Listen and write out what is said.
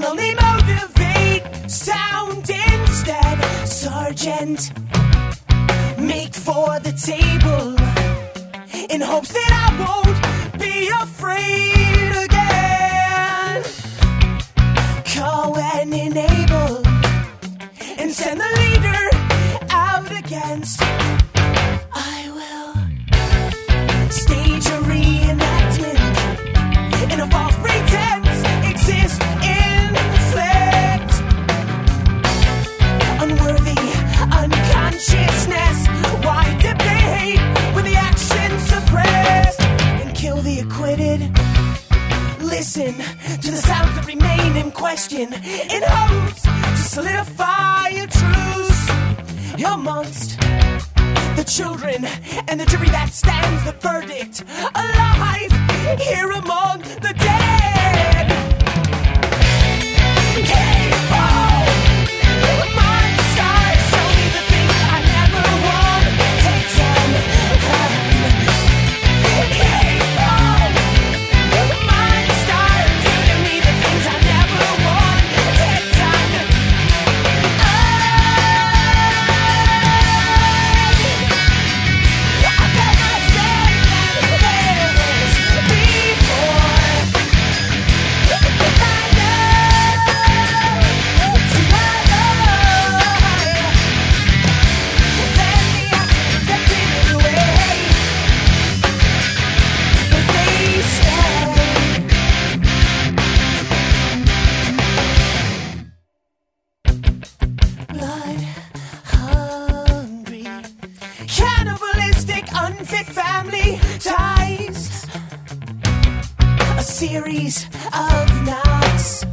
nominally motivate sound instead, Sergeant. to the sounds that remain in question. In hopes to solidify your truce amongst the children and the jury that stands the verdict. Alive here among the dead. Fit family ties. A series of knots.